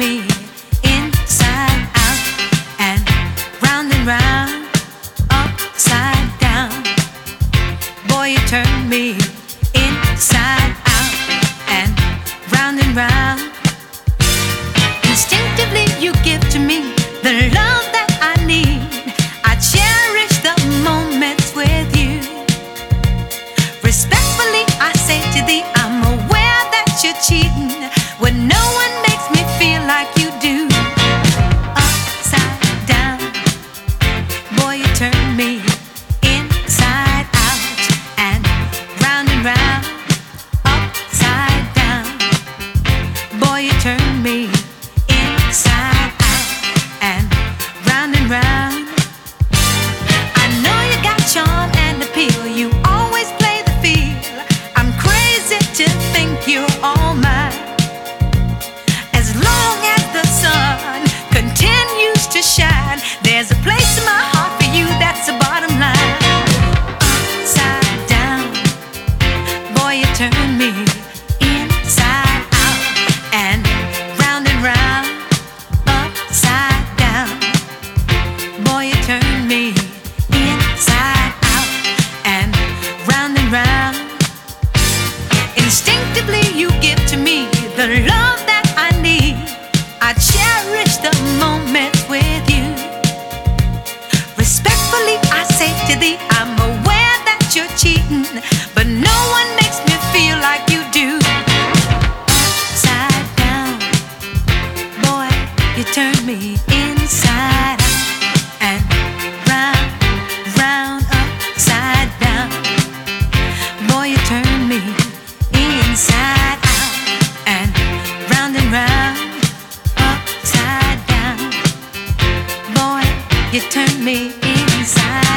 me inside out and round and round, upside down. Boy, you turn me inside out and round and round. Instinctively, you give to me the love that I need. I cherish the moments with you. Respectfully, I say to thee, I'm aware that you're cheating. give to me the love that I need. I cherish the moment with you. Respectfully, I say to thee, I'm aware that you're cheating, but no one makes me feel like you do. Upside down, boy, you turn me inside out and You turn me inside.